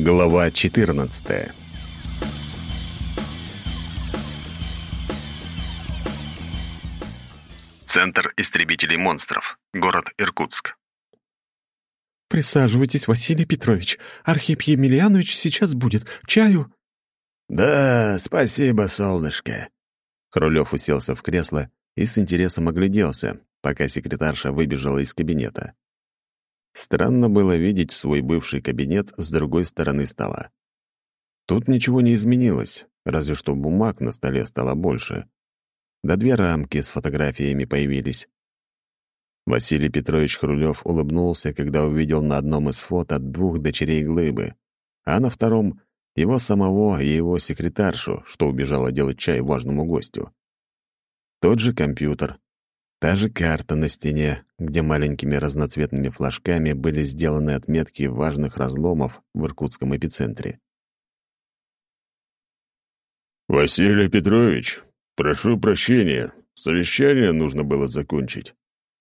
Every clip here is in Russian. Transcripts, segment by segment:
Глава 14 Центр истребителей монстров. Город Иркутск. «Присаживайтесь, Василий Петрович. Архип Емельянович сейчас будет. Чаю?» «Да, спасибо, солнышко». Хрулев уселся в кресло и с интересом огляделся, пока секретарша выбежала из кабинета. Странно было видеть свой бывший кабинет с другой стороны стола. Тут ничего не изменилось, разве что бумаг на столе стало больше. Да две рамки с фотографиями появились. Василий Петрович Хрулев улыбнулся, когда увидел на одном из фото двух дочерей Глыбы, а на втором — его самого и его секретаршу, что убежала делать чай важному гостю. Тот же компьютер, та же карта на стене, где маленькими разноцветными флажками были сделаны отметки важных разломов в иркутском эпицентре. «Василий Петрович, прошу прощения, совещание нужно было закончить».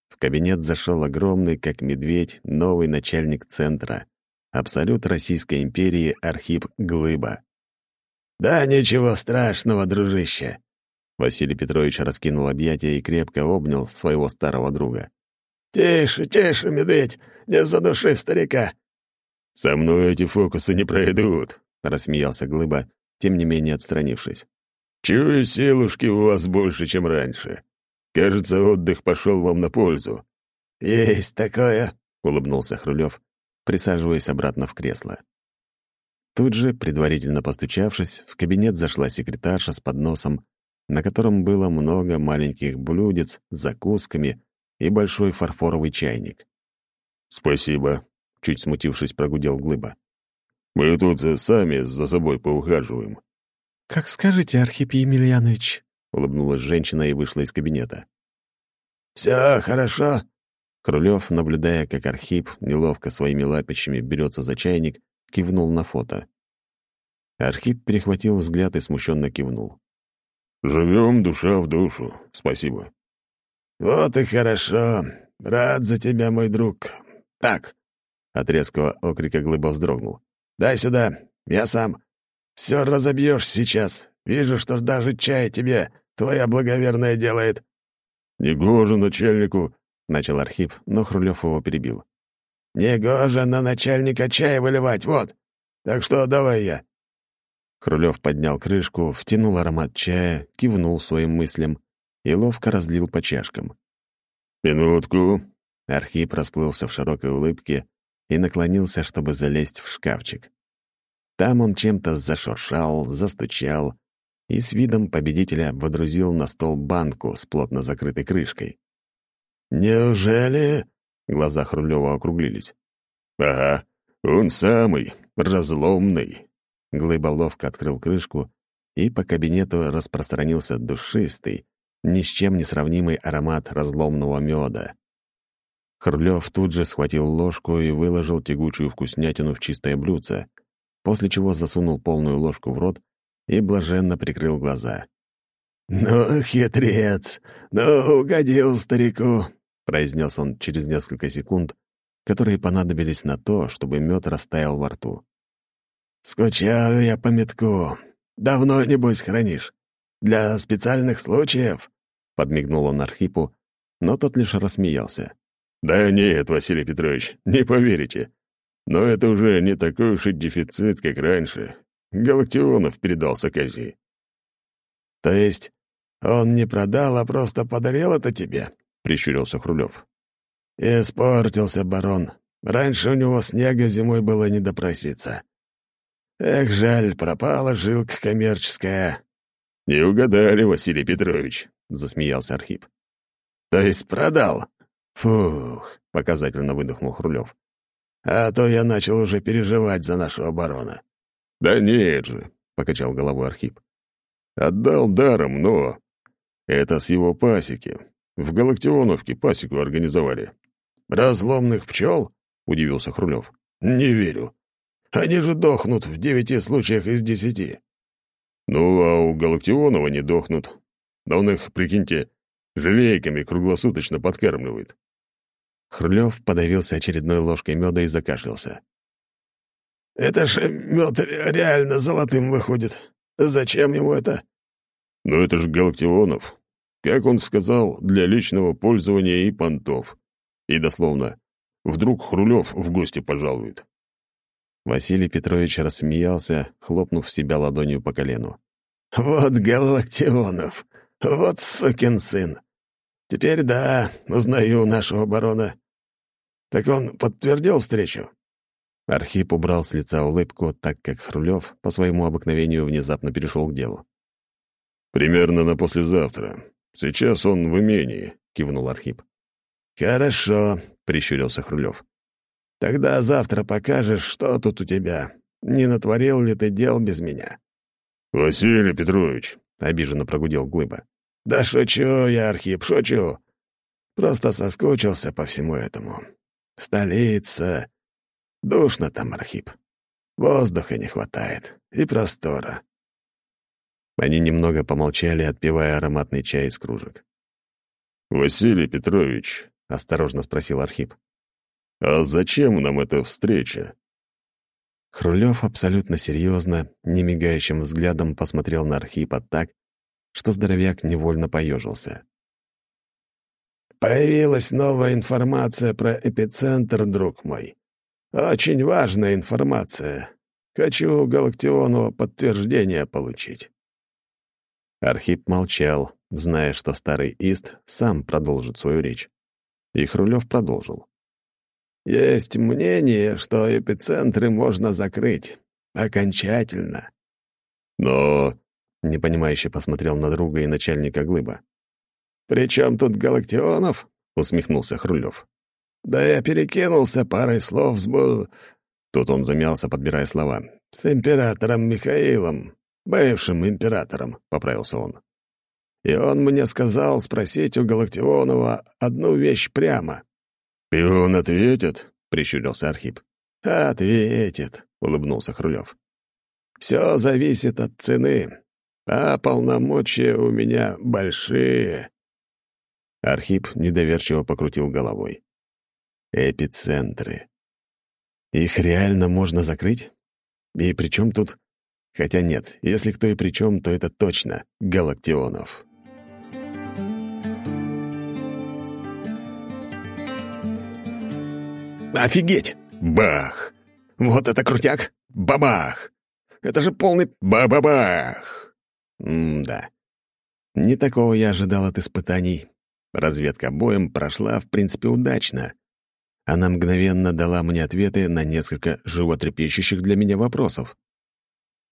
В кабинет зашел огромный, как медведь, новый начальник центра, абсолют Российской империи Архип Глыба. «Да ничего страшного, дружище», Василий Петрович раскинул объятия и крепко обнял своего старого друга. «Тише, тише, медведь, не задуши старика!» «Со мной эти фокусы не пройдут», — рассмеялся Глыба, тем не менее отстранившись. «Чую, силушки у вас больше, чем раньше. Кажется, отдых пошел вам на пользу». «Есть такое», — улыбнулся Хрулев, присаживаясь обратно в кресло. Тут же, предварительно постучавшись, в кабинет зашла секретарша с подносом, на котором было много маленьких блюдец с закусками и большой фарфоровый чайник. «Спасибо», — чуть смутившись, прогудел Глыба. «Мы тут сами за собой поухаживаем». «Как скажете, Архип Емельянович», — улыбнулась женщина и вышла из кабинета. «Все хорошо?» Крулев, наблюдая, как Архип неловко своими лапищами берется за чайник, кивнул на фото. Архип перехватил взгляд и смущенно кивнул. Живем душа в душу. Спасибо. Вот и хорошо. Рад за тебя, мой друг. Так. От резкого окрика Глыба вздрогнул. Дай сюда. Я сам. Все разобьешь сейчас. Вижу, что даже чай тебе твоя благоверная делает. Негоже начальнику, начал Архип, но Хрулев его перебил. Негоже на начальника чай выливать, вот. Так что давай я. Хрулев поднял крышку, втянул аромат чая, кивнул своим мыслям и ловко разлил по чашкам. «Минутку». Архип расплылся в широкой улыбке и наклонился, чтобы залезть в шкафчик. Там он чем-то зашуршал, застучал и с видом победителя водрузил на стол банку с плотно закрытой крышкой. «Неужели?» — глаза Хрулева округлились. «Ага, он самый, разломный». Глыба ловко открыл крышку, и по кабинету распространился душистый, ни с чем не сравнимый аромат разломного меда. Хрлёв тут же схватил ложку и выложил тягучую вкуснятину в чистое блюдце, после чего засунул полную ложку в рот и блаженно прикрыл глаза. «Ну, хитрец! Ну, угодил старику!» — произнес он через несколько секунд, которые понадобились на то, чтобы мед растаял во рту. «Скучаю я по метку. Давно, небось, хранишь. Для специальных случаев?» Подмигнул он Архипу, но тот лишь рассмеялся. «Да нет, Василий Петрович, не поверите. Но это уже не такой уж и дефицит, как раньше. Галактионов передался Кази». «То есть он не продал, а просто подарил это тебе?» — прищурился Хрулев. «Испортился барон. Раньше у него снега зимой было не допроситься. Эх, жаль, пропала жилка коммерческая. Не угадали, Василий Петрович, засмеялся Архип. То есть продал? Фух, показательно выдохнул Хрулев. А то я начал уже переживать за нашего барона. Да нет же, покачал головой Архип. Отдал даром, но это с его пасеки. В Галактионовке пасеку организовали. «Разломных пчел?» — удивился Хрулев. «Не верю. Они же дохнут в девяти случаях из десяти. Ну, а у Галактионова не дохнут. Да он их, прикиньте, желейками круглосуточно подкармливает. Хрлёв подавился очередной ложкой меда и закашлялся. Это же мед реально золотым выходит. Зачем ему это?» «Ну это же Галактионов. Как он сказал, для личного пользования и понтов. И дословно, вдруг Хрулев в гости пожалует». Василий Петрович рассмеялся, хлопнув себя ладонью по колену. «Вот Галактионов! Вот сукин сын! Теперь да, узнаю нашего барона. Так он подтвердил встречу?» Архип убрал с лица улыбку, так как Хрулев по своему обыкновению внезапно перешел к делу. «Примерно на послезавтра. Сейчас он в имении», — кивнул Архип. «Хорошо», — прищурился Хрулев. «Тогда завтра покажешь, что тут у тебя. Не натворил ли ты дел без меня?» «Василий Петрович», — обиженно прогудел Глыба. «Да шучу я, Архип, шучу. Просто соскучился по всему этому. Столица. Душно там, Архип. Воздуха не хватает. И простора». Они немного помолчали, отпивая ароматный чай из кружек. «Василий Петрович», — осторожно спросил Архип, «а зачем нам эта встреча?» Хрулев абсолютно серьезно, немигающим взглядом посмотрел на Архипа так, что здоровяк невольно поежился. «Появилась новая информация про эпицентр, друг мой. Очень важная информация. Хочу Галактиону подтверждение получить». Архип молчал, зная, что старый Ист сам продолжит свою речь. И Хрулев продолжил. Есть мнение, что эпицентры можно закрыть. Окончательно. Но... Непонимающе посмотрел на друга и начальника глыба. «При чем тут Галактионов?» — усмехнулся Хрулев. «Да я перекинулся парой слов с...» Тут он замялся, подбирая слова. «С императором Михаилом, бывшим императором», — поправился он. «И он мне сказал спросить у Галактионова одну вещь прямо. «И он ответит?» — прищурился Архип. «Ответит», — улыбнулся Хрулев. «Все зависит от цены, а полномочия у меня большие». Архип недоверчиво покрутил головой. «Эпицентры. Их реально можно закрыть? И при чем тут... Хотя нет, если кто и при чем, то это точно Галактионов». Офигеть! Бах! Вот это крутяк! Бабах! Это же полный ба-ба-бах! М-да. Не такого я ожидал от испытаний. Разведка боем прошла, в принципе, удачно. Она мгновенно дала мне ответы на несколько животрепещущих для меня вопросов.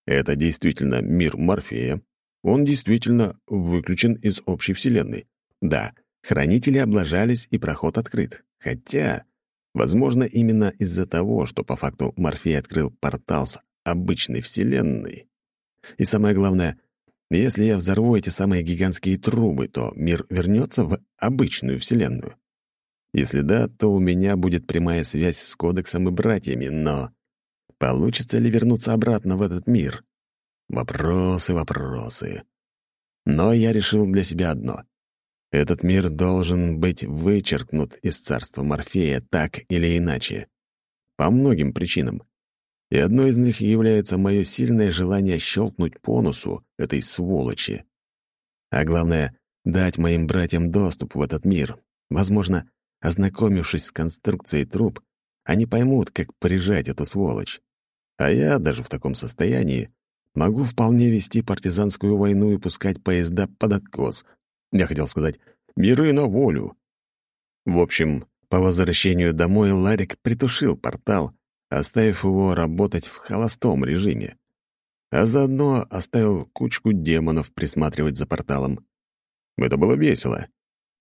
Это действительно мир Морфея. Он действительно выключен из общей вселенной. Да, хранители облажались, и проход открыт. Хотя Возможно, именно из-за того, что по факту Морфей открыл портал с обычной вселенной. И самое главное, если я взорву эти самые гигантские трубы, то мир вернется в обычную вселенную. Если да, то у меня будет прямая связь с Кодексом и братьями, но получится ли вернуться обратно в этот мир? Вопросы, вопросы. Но я решил для себя одно. Этот мир должен быть вычеркнут из царства Морфея так или иначе. По многим причинам. И одной из них является мое сильное желание щелкнуть по носу этой сволочи. А главное — дать моим братьям доступ в этот мир. Возможно, ознакомившись с конструкцией труб, они поймут, как прижать эту сволочь. А я, даже в таком состоянии, могу вполне вести партизанскую войну и пускать поезда под откос, я хотел сказать «миры на волю». В общем, по возвращению домой Ларик притушил портал, оставив его работать в холостом режиме. А заодно оставил кучку демонов присматривать за порталом. Это было весело.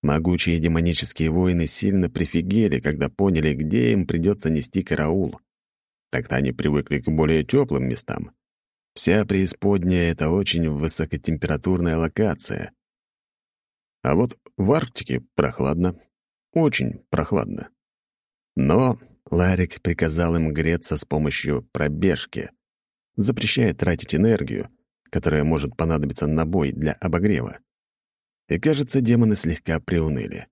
Могучие демонические воины сильно прифигели, когда поняли, где им придется нести караул. Тогда они привыкли к более теплым местам. Вся преисподняя — это очень высокотемпературная локация. А вот в Арктике прохладно. Очень прохладно. Но Ларик приказал им греться с помощью пробежки, запрещая тратить энергию, которая может понадобиться на бой для обогрева. И, кажется, демоны слегка приуныли.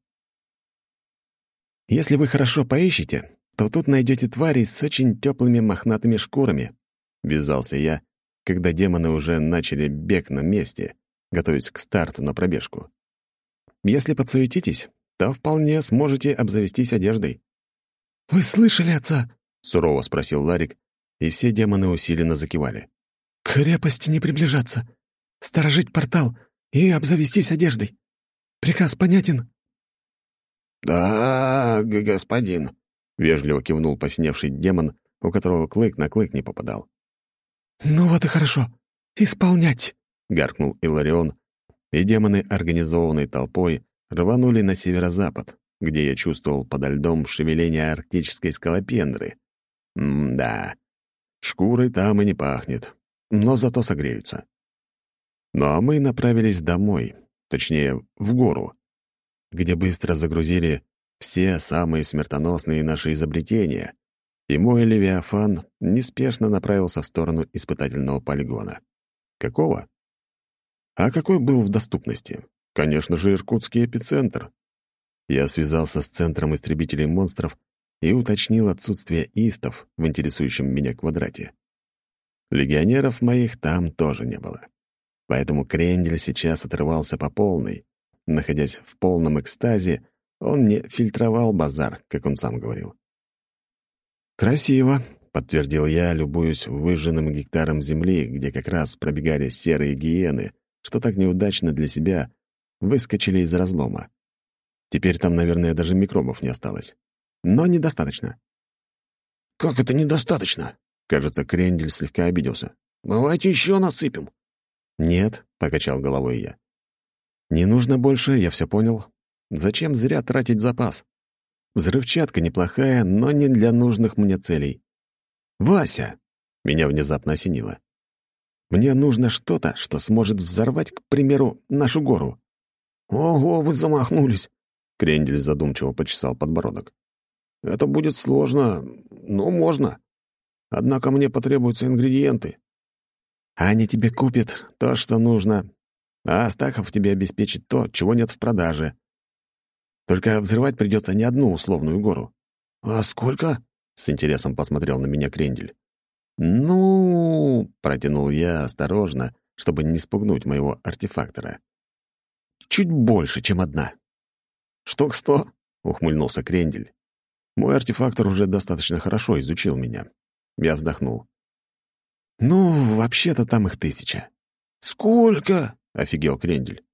«Если вы хорошо поищете, то тут найдете тварей с очень теплыми мохнатыми шкурами», — ввязался я, когда демоны уже начали бег на месте, готовясь к старту на пробежку. «Если подсуетитесь, то вполне сможете обзавестись одеждой». «Вы слышали отца?» — сурово спросил Ларик, и все демоны усиленно закивали. «К крепости не приближаться, сторожить портал и обзавестись одеждой. Приказ понятен?» «Да, господин», — вежливо кивнул посиневший демон, у которого клык на клык не попадал. «Ну вот и хорошо. Исполнять!» — гаркнул Иларион, и демоны организованной толпой рванули на северо-запад, где я чувствовал подо льдом шевеление арктической скалопендры. М-да, шкурой там и не пахнет, но зато согреются. Ну а мы направились домой, точнее, в гору, где быстро загрузили все самые смертоносные наши изобретения, и мой Левиафан неспешно направился в сторону испытательного полигона. Какого? А какой был в доступности? Конечно же, Иркутский эпицентр. Я связался с Центром истребителей монстров и уточнил отсутствие истов в интересующем меня квадрате. Легионеров моих там тоже не было. Поэтому Крендель сейчас отрывался по полной. Находясь в полном экстазе, он не фильтровал базар, как он сам говорил. «Красиво», — подтвердил я, любуясь выжженным гектаром земли, где как раз пробегали серые гиены, что так неудачно для себя выскочили из разлома. Теперь там, наверное, даже микробов не осталось. Но недостаточно. «Как это недостаточно?» Кажется, Крендель слегка обиделся. «Давайте еще насыпем». «Нет», — покачал головой я. «Не нужно больше, я все понял. Зачем зря тратить запас? Взрывчатка неплохая, но не для нужных мне целей. Вася!» — меня внезапно осенило. «Мне нужно что-то, что сможет взорвать, к примеру, нашу гору». «Ого, вы замахнулись!» — Крендель задумчиво почесал подбородок. «Это будет сложно, но можно. Однако мне потребуются ингредиенты». «Аня тебе купит то, что нужно, а Астахов тебе обеспечит то, чего нет в продаже. Только взрывать придется не одну условную гору». «А сколько?» — с интересом посмотрел на меня Крендель. «Ну...» — протянул я осторожно, чтобы не спугнуть моего артефактора. «Чуть больше, чем одна». «Штук сто?» — ухмыльнулся Крендель. Мой артефактор уже достаточно хорошо изучил меня. Я вздохнул. «Ну, вообще-то там их тысяча». «Сколько?» — офигел Крендель.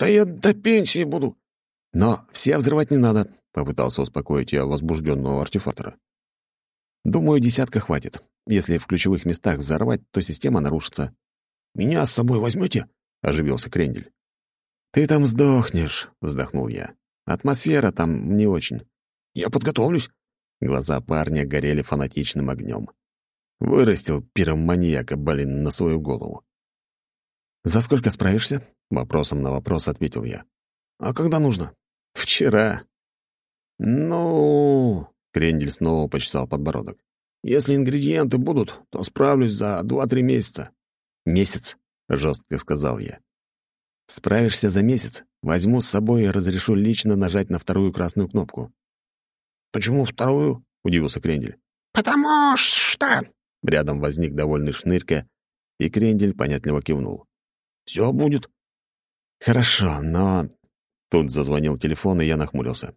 «Да я до пенсии буду». «Но все взрывать не надо», — попытался успокоить я возбужденного артефактора. «Думаю, десятка хватит. Если в ключевых местах взорвать, то система нарушится». «Меня с собой возьмете? оживился Крендель. «Ты там сдохнешь», — вздохнул я. «Атмосфера там не очень». «Я подготовлюсь». Глаза парня горели фанатичным огнем. Вырастил пироманьяка, блин, на свою голову. «За сколько справишься?» — вопросом на вопрос ответил я. «А когда нужно?» «Вчера». «Ну...» — Крендель снова почесал подбородок. «Если ингредиенты будут, то справлюсь за два-три месяца». «Месяц», — жестко сказал я. «Справишься за месяц, возьму с собой и разрешу лично нажать на вторую красную кнопку». «Почему вторую?» — удивился Крендель. «Потому что...» Рядом возник довольный шнырька, и Крендель понятливо кивнул. «Все будет». «Хорошо, но...» Тут зазвонил телефон, и я нахмурился.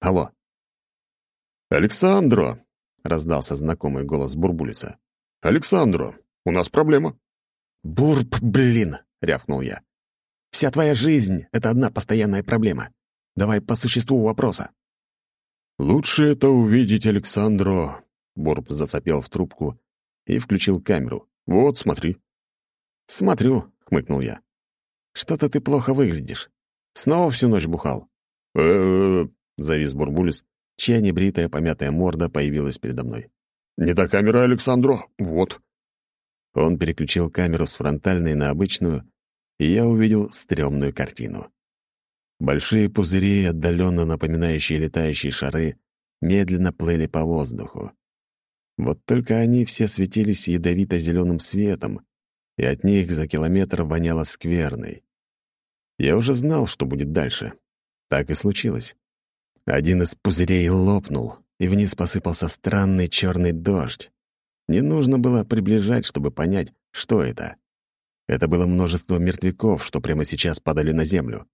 «Алло». «Александро!» — раздался знакомый голос Бурбулиса. «Александро, у нас проблема». «Бурб, блин!» — рявкнул я. «Вся твоя жизнь — это одна постоянная проблема. Давай по существу вопроса». «Лучше это увидеть, Александро», — Бурб засопел в трубку и включил камеру. «Вот, смотри». «Смотрю», — хмыкнул я. «Что-то ты плохо выглядишь. Снова всю ночь бухал?» э завис Бурбулис, чья небритая помятая морда появилась передо мной. «Не та камера, Александро, вот». Он переключил камеру с фронтальной на обычную, и я увидел стрёмную картину. Большие пузыри, отдаленно напоминающие летающие шары, медленно плыли по воздуху. Вот только они все светились ядовито-зеленым светом, и от них за километр воняло скверной. Я уже знал, что будет дальше. Так и случилось. Один из пузырей лопнул, и вниз посыпался странный черный дождь. Не нужно было приближать, чтобы понять, что это. Это было множество мертвяков, что прямо сейчас падали на землю.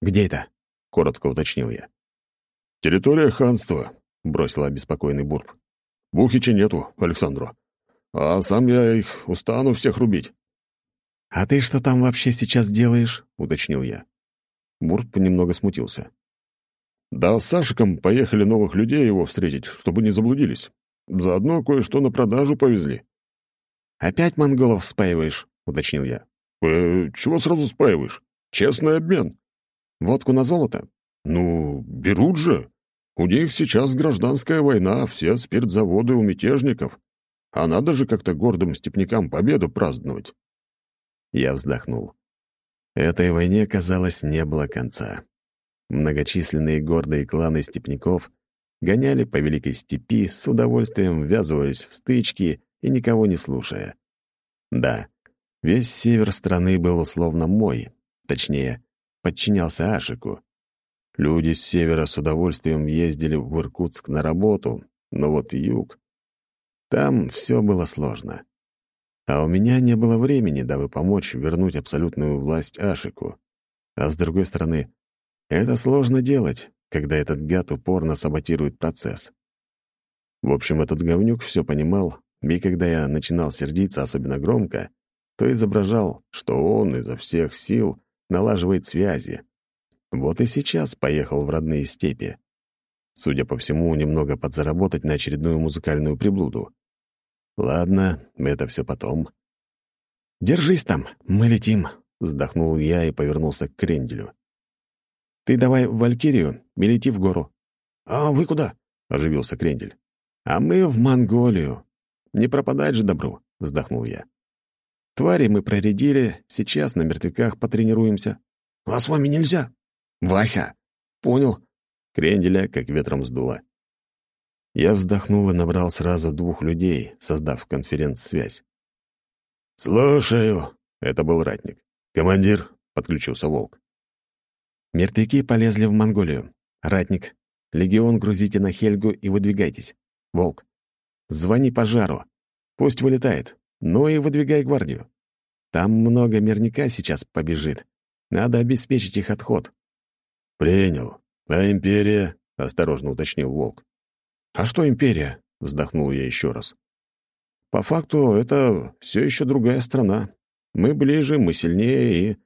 «Где это?» — коротко уточнил я. «Территория ханства», — бросил обеспокоенный Бурб. «Бухича нету, Александру. А сам я их устану всех рубить». «А ты что там вообще сейчас делаешь?» — уточнил я. Бурб немного смутился. «Да с Сашиком поехали новых людей его встретить, чтобы не заблудились. Заодно кое-что на продажу повезли». «Опять монголов спаиваешь?» — уточнил я. «Э, чего сразу спаиваешь? Честный обмен». «Водку на золото?» «Ну, берут же. У них сейчас гражданская война, все спиртзаводы у мятежников. А надо же как-то гордым степнякам победу праздновать». Я вздохнул. Этой войне, казалось, не было конца. Многочисленные гордые кланы степняков гоняли по Великой Степи, с удовольствием ввязываясь в стычки и никого не слушая. Да, весь север страны был условно мой, точнее, подчинялся Ашику. Люди с севера с удовольствием ездили в Иркутск на работу, но вот юг... Там все было сложно. А у меня не было времени, дабы помочь вернуть абсолютную власть Ашику. А с другой стороны, это сложно делать, когда этот гад упорно саботирует процесс. В общем, этот говнюк все понимал, и когда я начинал сердиться особенно громко, то изображал, что он изо всех сил налаживает связи. Вот и сейчас поехал в родные степи. Судя по всему, немного подзаработать на очередную музыкальную приблуду. Ладно, это все потом. «Держись там, мы летим», — вздохнул я и повернулся к Кренделю. «Ты давай в Валькирию и лети в гору». «А вы куда?» — оживился Крендель. «А мы в Монголию. Не пропадать же добру», — вздохнул я. «Твари мы проредили, сейчас на мертвяках потренируемся». «А с вами нельзя». «Вася!» «Понял». Кренделя как ветром сдуло. Я вздохнул и набрал сразу двух людей, создав конференц-связь. «Слушаю», — это был ратник. «Командир», — подключился Волк. «Мертвяки полезли в Монголию. Ратник, легион грузите на Хельгу и выдвигайтесь. Волк, звони пожару. Пусть вылетает. Ну и выдвигай гвардию. Там много мирника сейчас побежит. Надо обеспечить их отход». «Принял. А империя?» — осторожно уточнил Волк. «А что империя?» — вздохнул я еще раз. «По факту, это все еще другая страна. Мы ближе, мы сильнее и...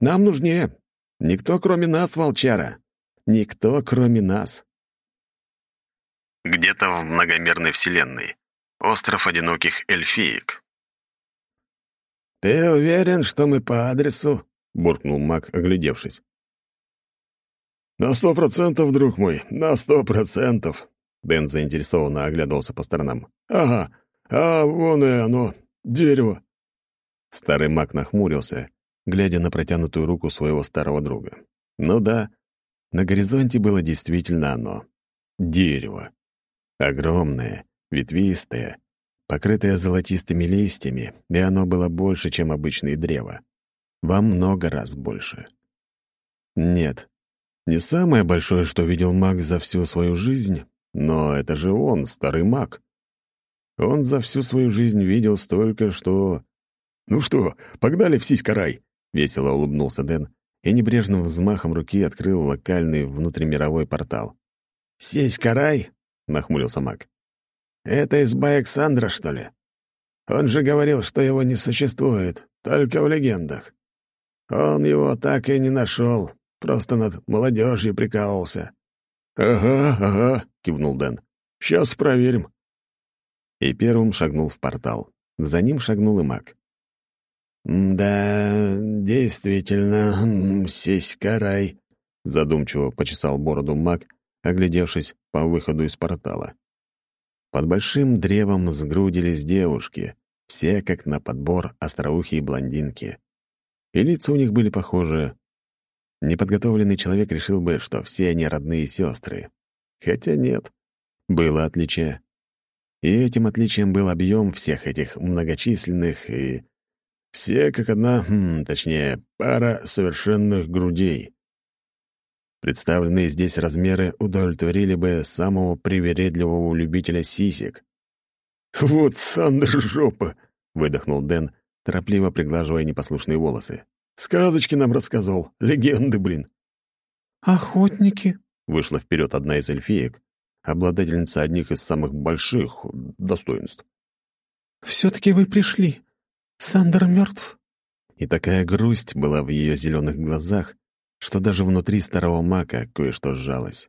Нам нужнее. Никто, кроме нас, волчара. Никто, кроме нас». Где-то в многомерной вселенной. Остров одиноких эльфиек. «Ты уверен, что мы по адресу?» — буркнул маг, оглядевшись. «На сто процентов, друг мой, на сто процентов», Дэн заинтересованно оглядывался по сторонам. «Ага, а вон и оно, дерево». Старый маг нахмурился, глядя на протянутую руку своего старого друга. Ну да, на горизонте было действительно оно. Дерево. Огромное, ветвистое, покрытое золотистыми листьями, и оно было больше, чем обычные древа. Во много раз больше. Нет, не самое большое, что видел маг за всю свою жизнь, но это же он, старый маг. Он за всю свою жизнь видел столько, что... «Ну что, погнали в сиська-рай!» — весело улыбнулся Дэн и небрежным взмахом руки открыл локальный внутримировой портал. «Сиська-рай?» — нахмурился маг. «Это изба Александра, что ли? Он же говорил, что его не существует, только в легендах. Он его так и не нашел, просто над молодежью прикалывался». «Ага, ага», — кивнул Дэн. «Сейчас проверим». И первым шагнул в портал. За ним шагнул и маг. «Да, действительно, сеська-рай», — задумчиво почесал бороду маг, оглядевшись по выходу из портала. Под большим древом сгрудились девушки, все как на подбор остроухие блондинки. И лица у них были похожи. Неподготовленный человек решил бы, что все они родные сестры. Хотя нет, было отличие. И этим отличием был объем всех этих многочисленных и... Все как одна, хм, точнее, пара совершенных грудей. Представленные здесь размеры удовлетворили бы самого привередливого любителя сисек. «Вот Сандер жопа!» — выдохнул Дэн, торопливо приглаживая непослушные волосы. «Сказочки нам рассказывал. Легенды, блин!» «Охотники?» — вышла вперед одна из эльфиек, обладательница одних из самых больших достоинств. «Все-таки вы пришли. Сандер мертв?» И такая грусть была в ее зеленых глазах, что даже внутри старого мака кое-что сжалось.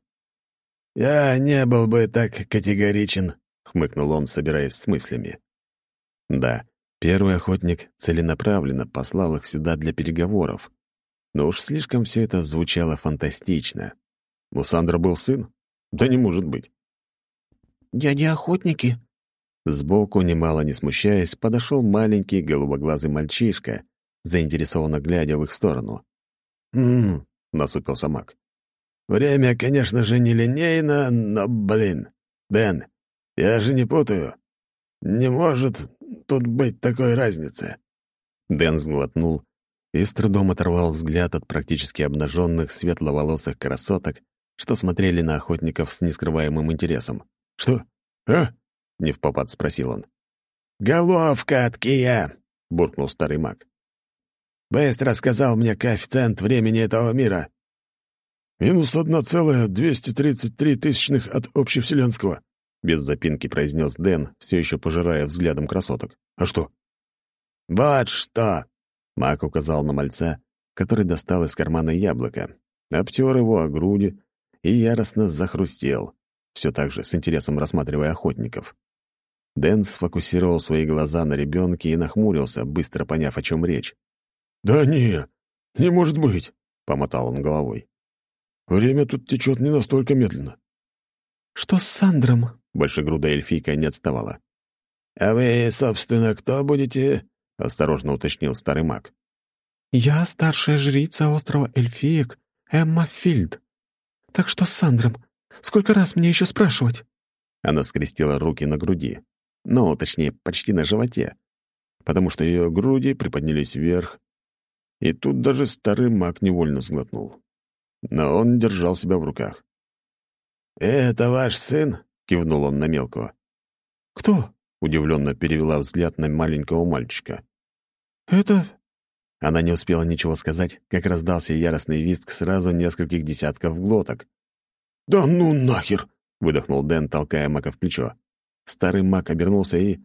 «Я не был бы так категоричен», — хмыкнул он, собираясь с мыслями. Да, первый охотник целенаправленно послал их сюда для переговоров. Но уж слишком все это звучало фантастично. У Сандра был сын? Да не может быть. «Дяди охотники?» Сбоку, немало не смущаясь, подошел маленький голубоглазый мальчишка, заинтересованно глядя в их сторону. «М-м», насупился маг. «Время, конечно же, нелинейно, но, блин, Дэн, я же не путаю. Не может тут быть такой разницы». Дэн сглотнул и с трудом оторвал взгляд от практически обнаженных светловолосых красоток, что смотрели на охотников с нескрываемым интересом. «Что? А?» — не в попад спросил он. «Головка от кия!» — буркнул старый маг. «Быстро сказал мне коэффициент времени этого мира». «Минус одна целая двести тридцать три тысячных от общевселенского», — без запинки произнес Дэн, все еще пожирая взглядом красоток. «А что?» «Вот что!» — маг указал на мальца, который достал из кармана яблоко, обтер его о груди и яростно захрустел, все так же с интересом рассматривая охотников. Дэн сфокусировал свои глаза на ребенке и нахмурился, быстро поняв, о чем речь. «Да не, не может быть», — помотал он головой. «Время тут течет не настолько медленно». «Что с Сандром?» — большегрудая эльфийка не отставала. «А вы, собственно, кто будете?» — осторожно уточнил старый маг. «Я старшая жрица острова Эльфиек, Эмма Фильд. Так что с Сандром? Сколько раз мне еще спрашивать?» Она скрестила руки на груди. Ну, точнее, почти на животе. Потому что ее груди приподнялись вверх. И тут даже старый маг невольно сглотнул. Но он держал себя в руках. «Это ваш сын?» — кивнул он на мелкого. «Кто?» — удивленно перевела взгляд на маленького мальчика. «Это...» Она не успела ничего сказать, как раздался яростный визг сразу нескольких десятков глоток. «Да ну нахер!» — выдохнул Дэн, толкая Мака в плечо. Старый Мак обернулся и...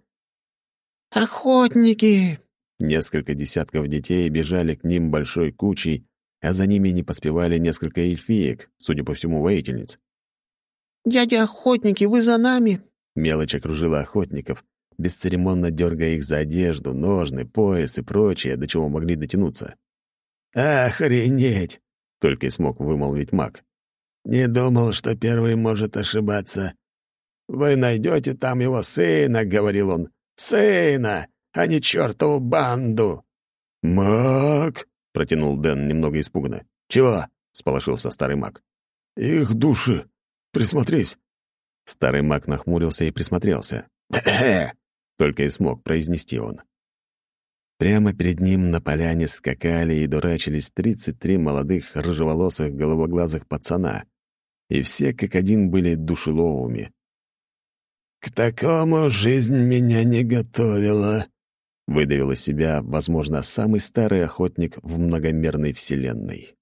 «Охотники!» Несколько десятков детей бежали к ним большой кучей, а за ними не поспевали несколько эльфиек, судя по всему, воительниц. «Дядя охотники, вы за нами?» Мелочь окружила охотников, бесцеремонно дергая их за одежду, ножны, пояс и прочее, до чего могли дотянуться. «Охренеть!» — только и смог вымолвить маг. «Не думал, что первый может ошибаться. Вы найдете там его сына», — говорил он. «Сына, а не чертову банду!» «Маг!» — протянул Дэн немного испуганно. «Чего?» — сполошился старый маг. «Их души! Присмотрись!» Старый маг нахмурился и присмотрелся. Только и смог произнести он. Прямо перед ним на поляне скакали и дурачились тридцать три молодых рыжеволосых головоглазых пацана, и все как один были душеловыми. «К такому жизнь меня не готовила», — выдавил из себя, возможно, самый старый охотник в многомерной вселенной.